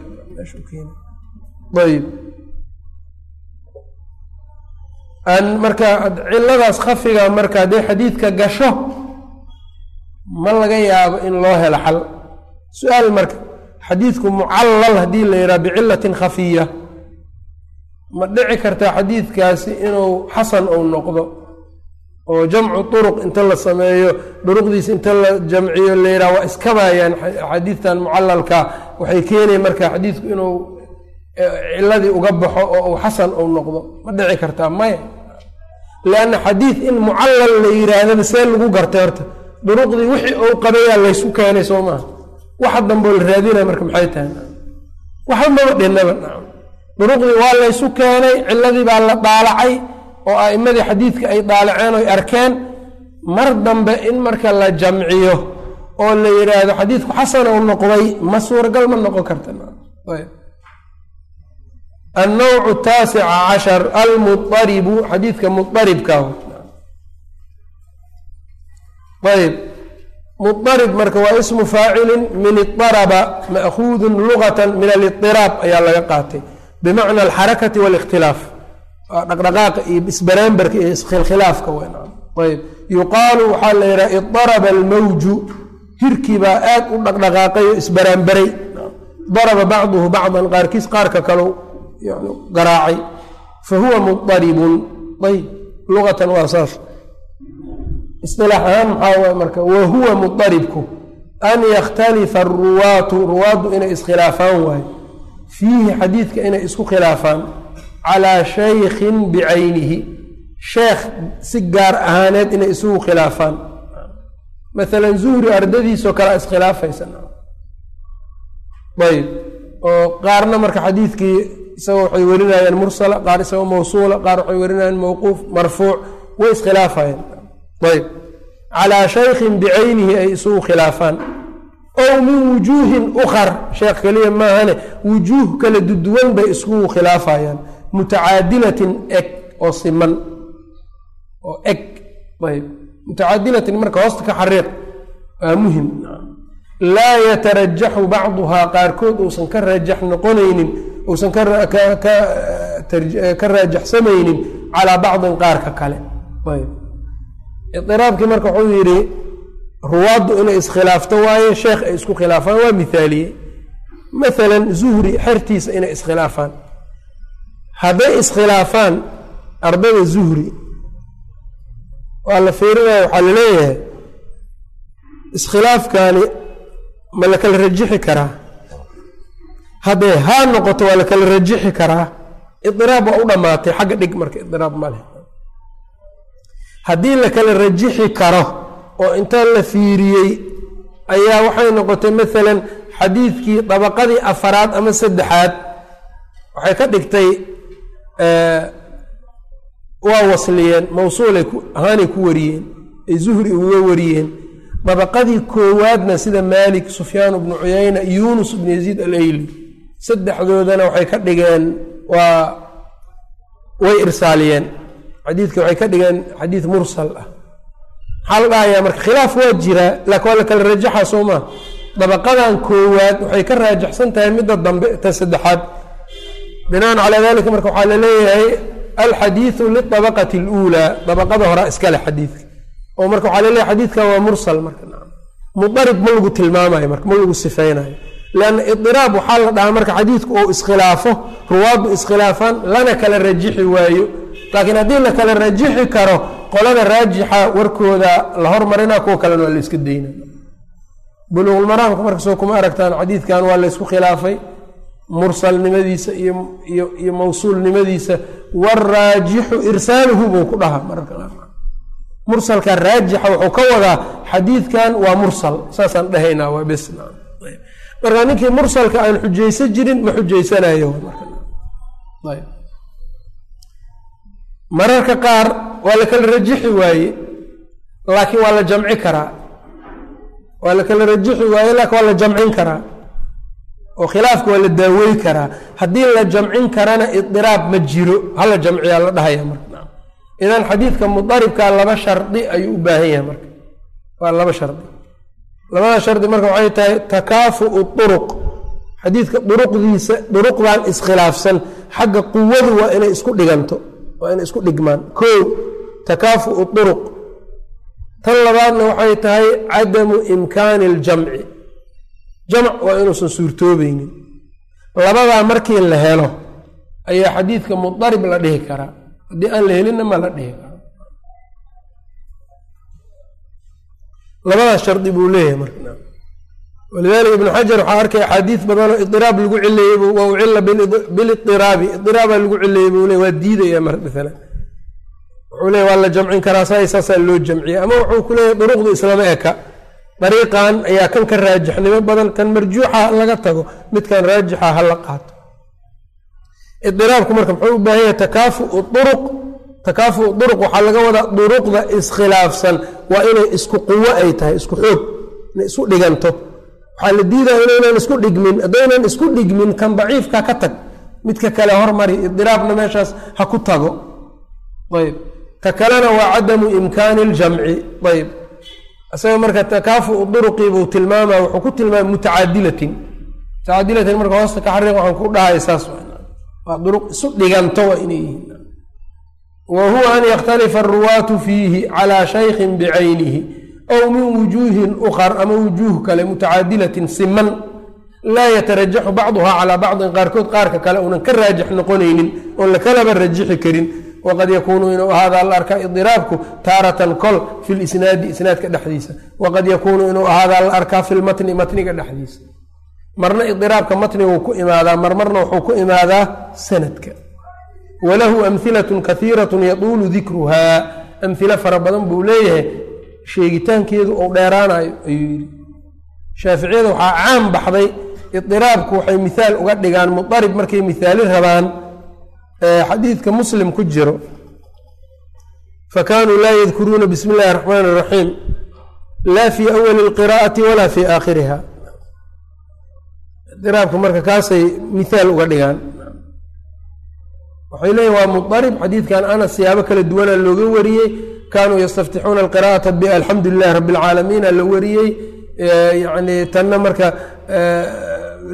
ayb marka ciladaas khafiga marka hadday xadiidka gasho ma laga yaabo in loo helo xal su'aal marka xadiidku mucallal haddii la yidhaha bicilatin khafiya ma dhici kartaa xadiidkaasi inuu xasan uu noqdo oo jamcu turuq inta la sameeyo duruqdiisa inta la jamciyo la yidhaha waa iskabayaan xadiidtan mucalalka waxay keenay marka xadiidku inuu ciladii uga baxo oo uu xasan uu noqdo ma dhici kartaa maya lianna xadiid in mucallal la yidhaahdaba see lagu gartay horta. Duruqdii wixii uu qabayaa laysu keenay soo maaha waxa damboo la raadinaya marka maxay tahay? Waxa maba dhinaba duruqdii waa laysu keenay ciladii baa la daalacay oo a'imadii xadiidka ay daalaceen oy arkeen mar dambe in marka la jamciyo oo la yidhaahdo xadiidku xasan uu noqday ma suuragal ma noqon karta. Annawcu taasica cashar almuaribu xadiidka muaribka ayb. Muarib marka waa ismu faacilin min iaraba ma'kuudun lugatan min aliiraab ayaa laga qaatay bimacna alxarakati walikhtilaaf dhaqdhaqaaqa iyo isbaraambarka iyo iskhilkhilaafka ayb. Yuqaalu waxaa la yidhaha idaraba almawju. Hirkii baa aad u dhaqdhaqaaqay oo isbaraambaray daraba bacduhu bacdan qaarkiis qaarka kalow garaacay. Fa huwa muaribun ayb. Luqatan waa saas. Isilaax ahaan maxaa waay marka wa huwa muaribku an yakhtalifa aruwaatu ruwaaddu inay iskhilaafaan waayo fiihi xadiidka inay isku khilaafaan calaa shaykhin bicaynihi. Sheekh si gaar ahaaneed inay isugu khilaafaan. Maalan zuhri ardadiisoo kale iskhilaafaysa ayb oo qaarna marka xadiidkii isagoo waxay werinayaan mursala qaar isagoo mawsuula qaar waxay werinayaan mawquuf marfuuc way iskhilaafayaan. Ayb calaa shaykhin bicaynihi ay isugu khilaafaan. Ow min wujuuhin ukar sheekh keliya maahane wujuuh kala duduwan bay iskugu khilaafayaan mutacaadilatin eg oo siman. Oo eg ayb mutacaadilatin marka hoosta ka xariiq waa muhiim. Laa yatarajaxu bacduhaa qaarkood uusan ka rajax noqonaynin uusan ka raajaxsamaynin calaa bacdin qaarka kale. Ayb idiraabkii marka wuxuu yidhi ruwaaddu inay iskhilaafto waaye sheekh ay isku khilaafaan waa mithaaliyey. Maalan zuhri xertiisa inay iskhilaafaan hadday iskhilaafaan ardada zuhri waa la fiirinaya waxaa la leeyahay iskhilaafkaani ma la kala rajixi karaa. Hadday haa noqoto waa la kala rajixi karaa. Idiraab waa u dhammaatay xagga dhig marka idiraab maleh haddii la kala rajixi karo oo inta la fiiriyey ayaa waxay noqotay maalan xadiidkii dabaqadii afaraad ama saddexaad. Waxay ka dhigtay waa wasliyeen mawsuulay ahaanay ku wariyeen ay zuhri uga wariyeen. Dabaqadii koowaadna sida maalik sufyaan bnu cuyayna yuunus bnu yaziid alayli saddexdoodana waxay ka dhigeen waa way irsaaliyeen. Xadiidka waxay ka dhigeen xadiid mursal ah. Maxaa la dhahayaa marka khilaaf waa jiraa laakiin waa la kala rajaxa soo maa dabaqadan koowaad waxay ka raajaxsan tahay midda dambe ta saddexaad binaan calaa dalika marka waxaa la leeyahay alxadiidu liabaqati اluulaa dabaqada horaa iskale xadiidka. Oo marka waxaa la leeyahay xadiidkan waa mursal marka mudarib ma lagu tilmaamayo marka ma lagu sifaynayo. Lanna idiraab waxaa la dhahaa marka xadiidku uu iskhilaafo ruwaaddu iskhilaafaan lana kala rajixi waayo. Laakiin haddii la kala rajixi karo qolada raajixa warkooda la hormarina kuwa kalena waa la iska dayna buluuqulmaraamka markasoo kuma aragtaan xadiidkan waa la ysku khilaafay mursalnimadiisa iyo iyo iyo mawsuulnimadiisa waraajixu irsaaluhu buu ku dhahaa mararka mursalka raajixa wuxuu ka wadaa xadiidkan waa mursal saasaan dhahaynaa waa bes. Marka ninkii mursalka aan xujaysan jirin ma xujaysanayo mararka qaar waa la kala rajixi waaye laakiin waa la jamci karaa. Waa la kala rajixi waaye laakiin waa la jamcin karaa oo khilaafka waa la daawey karaa. Haddii la jamcin karana idiraab ma jiro. Hala jamciyaa la dhahaya marka. Idan xadiidka mudaribka laba shardi ayuu u baahan yahay marka. Waa laba shardi. Labada shardi marka waxay tahay takaafu'u duruq xadiidka duruqdiisa duruqdan iskhilaafsan. Xagga quwadu waa inay isku dhiganto. Waa inay isku dhigmaan. Ko takaafu'u duruq tan labaadna waxay tahay cadamu imkaani iljamci jamc waa inuusan suurtoobeynin labadaa markii la helo ayaa xadiidka mudarib la dhihi karaa haddii aan la helinna ma la dhihi karo. Labadaas shardi buu leeyahay marka. Walidalika ibnu xajar waxaa arkay axaadiis badanoo idiraab lagu cileeyey wa ucila bilidiraab idiraabaa lagu cileeyey buu le waa diidaya maala wuxuu leeya waa la jamcin karaa saa saasaa loo jamciya ama wuxuu ku leeyahy duruqdu islama eka dariiqan ayaa kan ka raajixnimo badan kan marjuuxa laga tago midkan raajixa ha la qaato. Idiraabku marka muxuu u baahan yahay takaafu'u duruq. Takaafu'u duruq waxaa laga wadaa duruqda iskhilaafsan. Waa inay isku quwo ay tahay isku xoog inay isu dhiganto. Waxaa la diidaya inaynan isku dhigmin haddaynan isku dhigmin kan daciifka ka tag. Midka kale hormari idiraabna meeshaas ha ku tago. Ayb ta kalena waa cadamu imkaani iljamci ayb isaga marka takaafu'u duruqii buu tilmaamaya wuxuu ku tilmaamay mutacaadilatin. Mutacaadilatin marka hoosta ka xariiq waxaan ku dhahay saas waa duruq isu dhiganto waa inay yihiin. Wa huwa an yakhtalifa aruwaatu fiihi calaa shaykhin bicaynihi aw min wujuuhin ukar ama wujuuh kale mutacaadilatin siman laa yatarajaxu bacduha calaa bacdin qaarkood qaarka kale uunan ka raajix noqonaynin oon la kalaba rajixi karin waqad yakuunu inuu ahaada la arkaa idiraabku taaratan kol fi lisnaadi isnaadka dhexdiisa waqad yakuunu inuu ahaada la arkaa fi lmatni matniga dhexdiisa marna idiraabka matniguu ku imaadaa marmarna wuxuu ku imaadaa sanadka walahu amhilatun kahiiratun yaduulu dikruhaa amhilo fara badan buu leeyahay sheegitaankeedu uu dheeraanayo ayuu yidhi shaaficiyada waxaa caan baxday idiraabku waxay mihaal uga dhigaan mudarib markay mihaali rabaan xadiidka muslim ku jiro fakanuu laa yadkuruuna bismi illahi araxmaan iraxiim laa fii awali lqiraa'ati walaa fii aakhiriha. Idiraabka marka kaasay mihaal uga dhigaan. Waxay leeyihiin waa mudarib xadiidkan anas siyaabo kala duwana looga wariyey kaanuu yastaftixuuna alqira'ata balxamdu lilahi rabbi alcaalamiina la wariyey yani tanna marka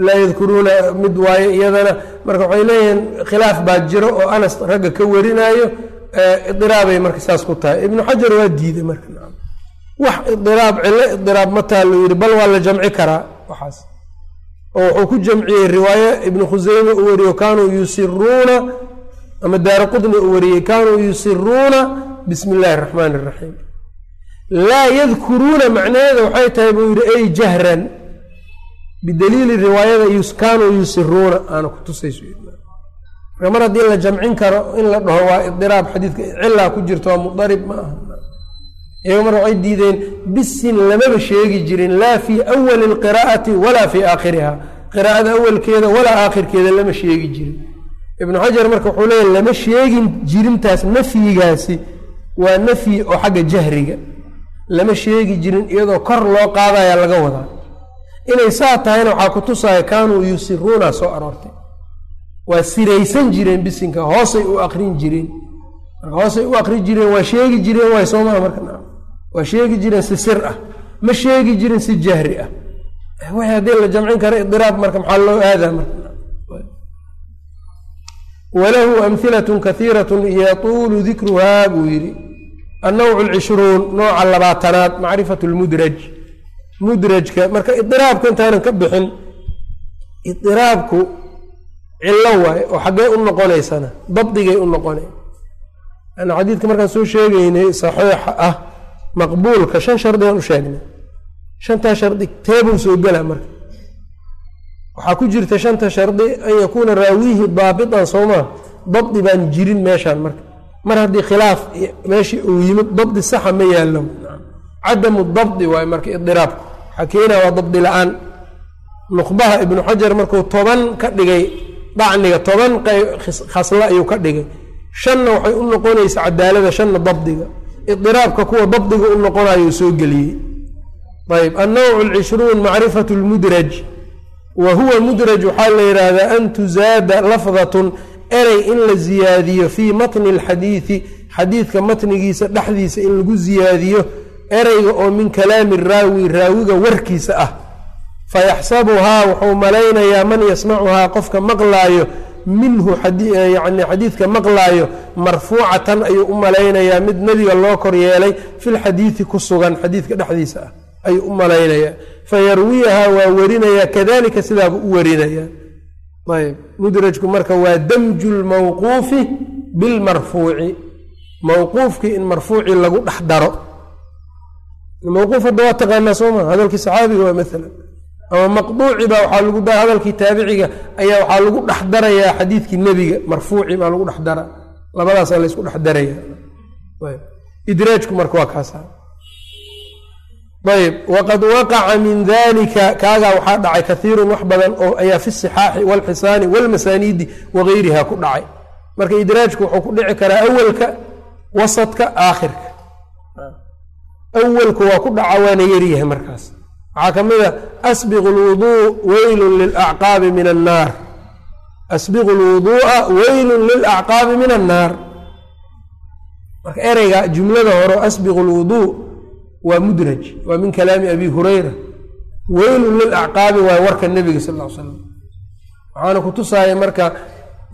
laa yadkuruuna mid waaye iyadana. Marka waxay leeyihiin khilaaf baa jiro oo anas ragga ka warinaayo idiraabay marka saas ku tahay. Ibnu xajar waa diiday marka wax idiraab cilo idiraab ma taalo yidhi bal waa la jamci karaa waxaas. Oo wuxuu ku jamciyey riwaaye ibnu khuseyme uu wariyo kaanuu yusiruuna ama daara qudni uu wariyey kaanuu yusiruuna bismi illaahi araxmaani iraxiim laa yadkuruuna macnaheeda waxay tahay buu yidhi ay jahran bidaliili riwaayada kaanuu yusiruuna aana ku tusayso marka mar haddii la jamcin karo in la dhaho waa idiraab xadiidka cilaa ku jirto waa mudarib ma aha iyago marka waxay diideen bisin lamaba sheegi jirin laa fii awali lqiraa'ati walaa fii aakhiriha qiraa'ada awalkeeda walaa aakhirkeeda lama sheegi jirin ibnu xajar marka wuxuu leeya lama sheegin jirintaas nafyigaasi waa nafyi oo xagga jahriga lama sheegi jirin iyadoo kor loo qaadaya laga wadaa inay saa tahayna waxaa ku tusaya kaanuu yusiruuna soo aroortay. Waa siraysan jireen bisinka hoosay u akrin jireen. Marka hoosay u akri jireen waa sheegi jireen waay soomaa marka waa sheegi jireen si sir ah ma sheegi jirin si jahri ah. Wixii haddii la jamcin karo idiraab marka maxaa loo aadaa marka walahu amhilatun kahiiratun yatuulu dikruhaa buu yidhi. Annawcu alcishruun nooca labaatanaad macrifatu lmudraj mudrajka marka idiraabka intaanan ka bixin idiraabku cillo waaye oo xaggee u noqonaysana dabdigay u noqonay. Ana xadiidka markaan soo sheegaynay saxiixa ah maqbuulka shan shardigaan u sheegnay. Shantaa shardi teebuu soo gelaa marka. Waxaa ku jirta shanta shardi an yakuuna raawihi daabitan soomaa dabdi baan jirin meeshaan marka. Mar haddii khilaaf meeshii uu yimid dabdi saxa ma yaallo cadamu dabdi waaye marka idiraabka waxaa keenaa waa dabdi la'aan nuqbaha ibnu xajar markuu toban ka dhigay dacniga toban khaslo ayuu ka dhigay shanna waxay u noqonaysa cadaalada shanna dabdiga idiraabka kuwa dabdiga u noqonayo soo geliyey ayb annawcu alcishruun macrifatu lmudraj wa huwa mudraj waxaa la yidhaahdaa an tuzaada lafdatun erey in la ziyaadiyo fii matni alxadiidi xadiidka matnigiisa dhexdiisa in lagu ziyaadiyo ereyga oo min kalaami raawi raawiga warkiisa ah. Fayaxsabuhaa wuxuu malaynayaa man yasmacuhaa qofka maqlaayo minhu yani xadiidka maqlaayo marfuucatan ayuu u malaynayaa mid nebiga loo kor yeelay filxadiidi ku sugan xadiidka dhexdiisa ah ayuu u malaynayaa. Fayarwiyahaa waa werinayaa kadalika sidaaba u warinayaa. Ayb mudrajku marka waa damju lmawquufi bilmarfuuci mawquufkii in marfuucii lagu dhex daro mawquuf hadda waa taqaanaa soo maa hadalkii saxaabiga waa maalan ama maqduuci baa waxaa lagu da hadalkii taabiciga ayaa waxaa lagu dhex darayaa xadiidkii nebiga marfuuci baa lagu dhex dara labadaasaa laysku dhex daraya idraajku marka waa kaasa ayb waqad waqaca min dalika kaagaa waxaa dhacay kaiirun wax badan oo ayaa fi sixaaxi walxisaani walmasaaniidi wagayriha ku dhacay marka idraajku wuxuu ku dhici karaa awalka wasadka aakhirka awalku waa ku dhaca waana yaryahay markaas. Waxaa ka mid a asbiqu lwuduu weylun lilacqaabi min annaar. Asbiqu lwuduu'a weylun lilacqaabi min annaar. Marka ereyga jumlada hore asbiqu lwuduu waa mudraj waa min kalaami abi hurayra. Weylun lilacqaabi waa warka nebiga sal l slam waxaana ku tusaaya marka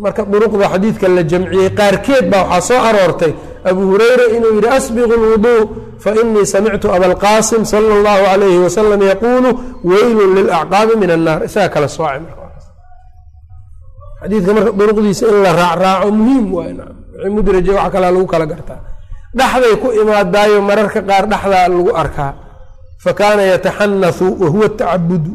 marka duruqda xadiidka la jamciyey qaarkeed baa waxaa soo aroortay abu hurayra inuu yidhi asbiqu lwuduu fainii samictu abalqaasim sala allahu alayhi wasalam yaquulu weylun lilacqaabi min annaar isaga kala soocay xadiidka marka duruqdiisa in la raacraaco muhiim waay mudraje wax kalaa lagu kala gartaa. Dhexday ku imaadaayo mararka qaar dhexdaa lagu arkaa. Fa kaana yataxanathu wahuwa tacabudu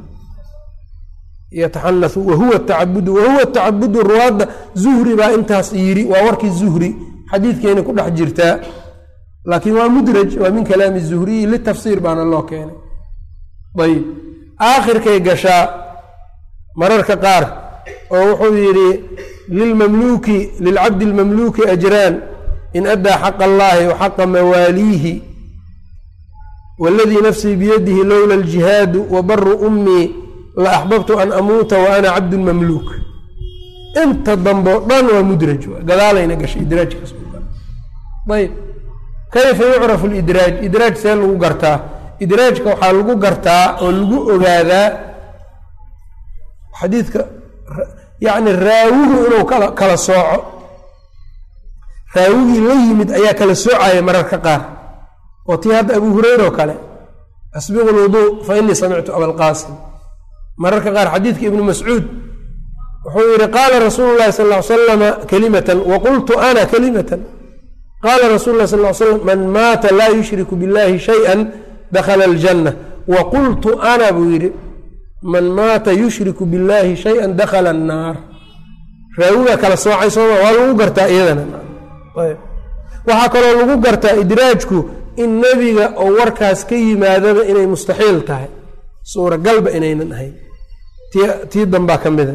yataxanathu wahuwa tacabudu wahuwa tacabudu ruwaadda. Zuhri baa intaas yidhi waa warkii zuhri xadiidkeena ku dhex jirtaa. Laakiin waa mudraj waa min kalaami zuhriyi litafsiir baana loo keenay. Ayb aakhirkay gashaa mararka qaar oo wuxuu yidhi lilmamluuki lilcabdi lmamluuki ajraan in addaa xaqa allaahi wa xaqa mawaaliihi waladii nafsii biyadihi lowla aljihaadu wa baru ummii la axbabtu an amuuta wa ana cabdun mamluuk. Inta dambeo dhan waa mudraj gadaalayna gashay idraajkaasayb kayfa yucrafu lidraaj idraaj see lagu gartaa. Idraajka waxaa lagu gartaa oo lagu ogaadaa xadiidka yacni raawigu inuu kala kala sooco. Raawigii la yimid ayaa kala soocaya mararka qaar. Oo tii hadda abu hureyra oo kale. Asbiqu lwuduu fa inii samictu abalqaasim mararka qaar xadiidka ibnu mascuud wuxuu yihi qaala rasuulu llahi sal l salama kalimatan wa qultu ana kalimatan. Qaala rasul lah sal l slam man maata laa yushriku billahi shayئa dakhala aljanna wa qultu ana buu yidhi man maata yushriku billahi shayئa dakhala annaar. Raawigaa kala soocay sooma waa lagu gartaa iyadana. Waxaa kaloo lagu gartaa idraajku in nebiga oo warkaas ka yimaadaba inay mustaxiil tahay. Suuragalba inaynan ahayn tii dambaa ka mida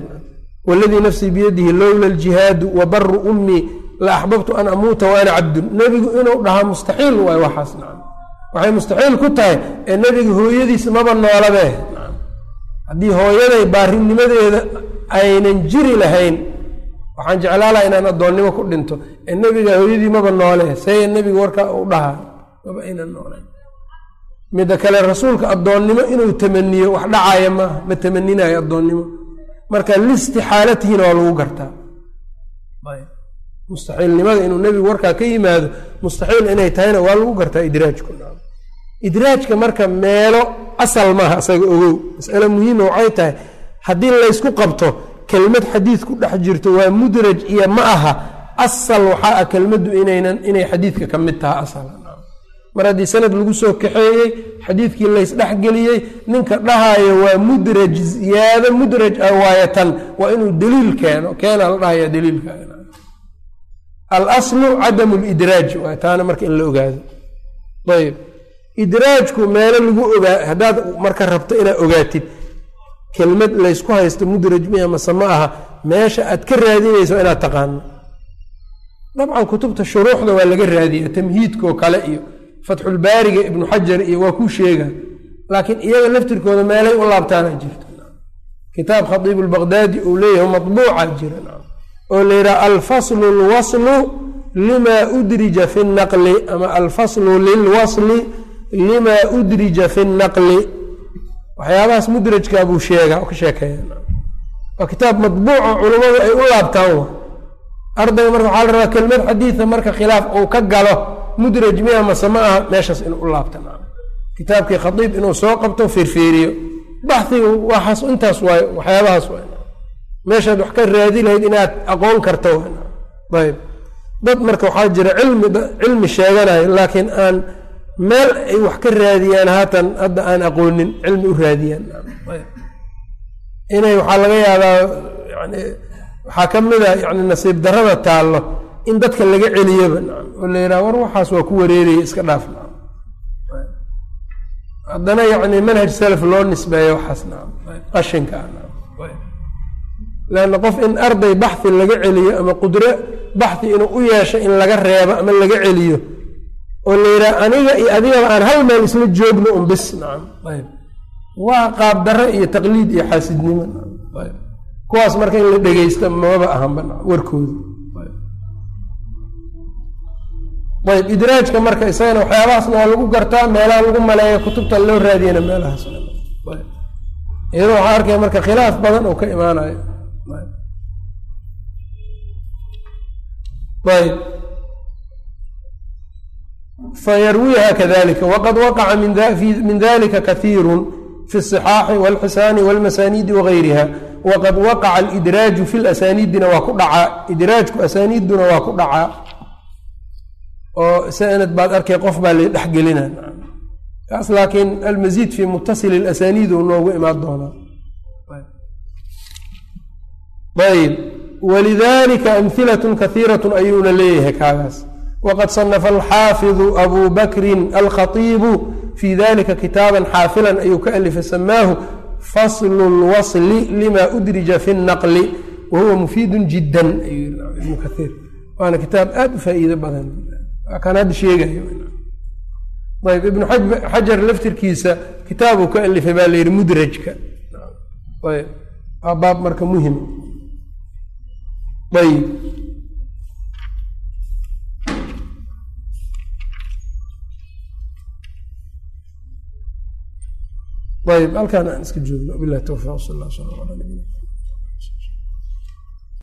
waladii nafsii biyadihi lowla aljihaadu wa baru ummii la axbabtu an amuuta wa ana cabdun. Nebigu inuu dhahaa mustaxiil waay waxaas nacam waxay mustaxiil ku tahay ee nebiga hooyadiis maba noolabe. Haddii hooyaday baarinimadeeda aynan jiri lahayn waxaan jeclaa laha inaan addoonnimo ku dhinto. Ee nebiga hooyadii maba noole see nebiga warkaa u dhahaa maba aynan nooleen midda kale rasuulka addoonnimo inuu tamaniyo wax dhacaya maaha ma tamaninayo addoonnimo. Marka listixaalatihina waa lagu gartaa. Mustaxiilnimada inuu nebigu warkaa ka yimaado mustaxiil inay tahayna waa lagu gartaa idraajku. Idraajka marka meelo asal maaha isaga ogow masale muhiima waxay tahay. Haddii laysku qabto kelmad xadiid ku dhex jirto waa mudraj iyo ma aha asal waxaa ah kelmaddu inaynan inay xadiidka ka mid taha asal mar haddii sanad lagu soo kaxeeyey xadiidkii laysdhexgeliyey ninka dhahaayo waa mudraj ziyaado mudraj ah waayatan waa inuu daliil keeno keenaa la dhahaya daliilka alaslu cadamu lidraaj waay taana marka in la ogaado. Ayb idraajku meelo lagu ogaa haddaad marka rabto inaad ogaatid kelmad laysku haysto mudraj miya mase ma aha meesha aad ka raadinayso inaad taqaano. Dabcan kutubta shuruuxda waa laga raadiya tamhiidkoo kale iyo fatxulbaariga ibnu xajar iyo waa kuu sheega laakiin iyaga laftirkooda meelay u laabtaana jirto. Kitaab khadiib lbaqdaadi uu leeyahay maطbuuca jira oo la yidhaha alfaslu lwaslu lima udrija fi naqli ama alfaslu lilwasli lima udrija fi naqli waxyaabahaas mudrajkaa buu sheega ka sheekeeya waa kitaab maطbuuco culummadu ay u laabtaan wa marka waxaa la rabaa kelmad xadiida marka khilaaf uu ka galo mudraj miya mase ma aha meeshaas inuu u laabta kitaabkii khadiib inuu soo qabto firfiiriyo baxiga waxaas intaas waay waxyaabahaas waay meeshaad wax ka raadi lahayd inaad aqoon karto ayb dad marka waxaa jira cilmi cilmi sheeganayo laakiin aan meel ay wax ka raadiyaan haatan hadda aan aqoonin cilmi u raadiyaan. Inay waxaa laga yaabaa yani waxaa ka mid a yani nasiib darada taallo in dadka laga celiyoba oo la yidhaha war waxaas waa ku wareeraya iska dhaaf haddana yani manhaj salaf loo nisbeeyo waxaas qashinka leanna qof in arday baxhi laga celiyo ama qudro baxhi inuu u yeesho in laga reebo ama laga celiyo oo la yidhaha aniga iyo adigaba aan hal meel isla joogno un bis nacam ayb waa qaab iyo taqliid iyo xaasidnimo kuwaas marka in la dhegeysta maba ahanba warkooda ayb idraajka marka isagana waxyaabahaasna waa lagu gartaa meelaha lagu maleeya kutubta loo raadiyana meelahaas iyadoo waxaa arkaya marka khilaaf badan oo ka imaanayo ayb fayarwiiha kadalika waqad waqaca min dalika kahiiru fi الصxaaxi wاlxisaani wاlmasaniidi wagayriha waqad waqaca alidraaju fi lasaniidina waa ku dhacaa idraajku asaaniidduna waa ku dhacaa oo sanad baad arkay qof baa la dhexgelina kaas laakiin almasiid fi muttasil ilasaniid uu noogu imaan doonaa. Ayb. Walidalika amhilatun kahiiratun ayuuna leeyahay kaagaas. Waqad sanafa alxaafidu abu bakrin alkhatiibu fi dalika kitaaban xaafilan ayuu ka alifay samaahu faslu lwasli lima udrija fi naqli wahuwa mufiidun jiddan ayuu ibnu kaiir waana kitaab aada u faa-iido badan kan hadda sheegayo ayb ibnu xajar laftirkiisa kitaabuu ka alifay baa la yihi mudrajka. Ayb waa baab marka muhiim. Ayb. Ayb halkaan aan iska joogno. Bilah towfiq sal alla sala ala nabina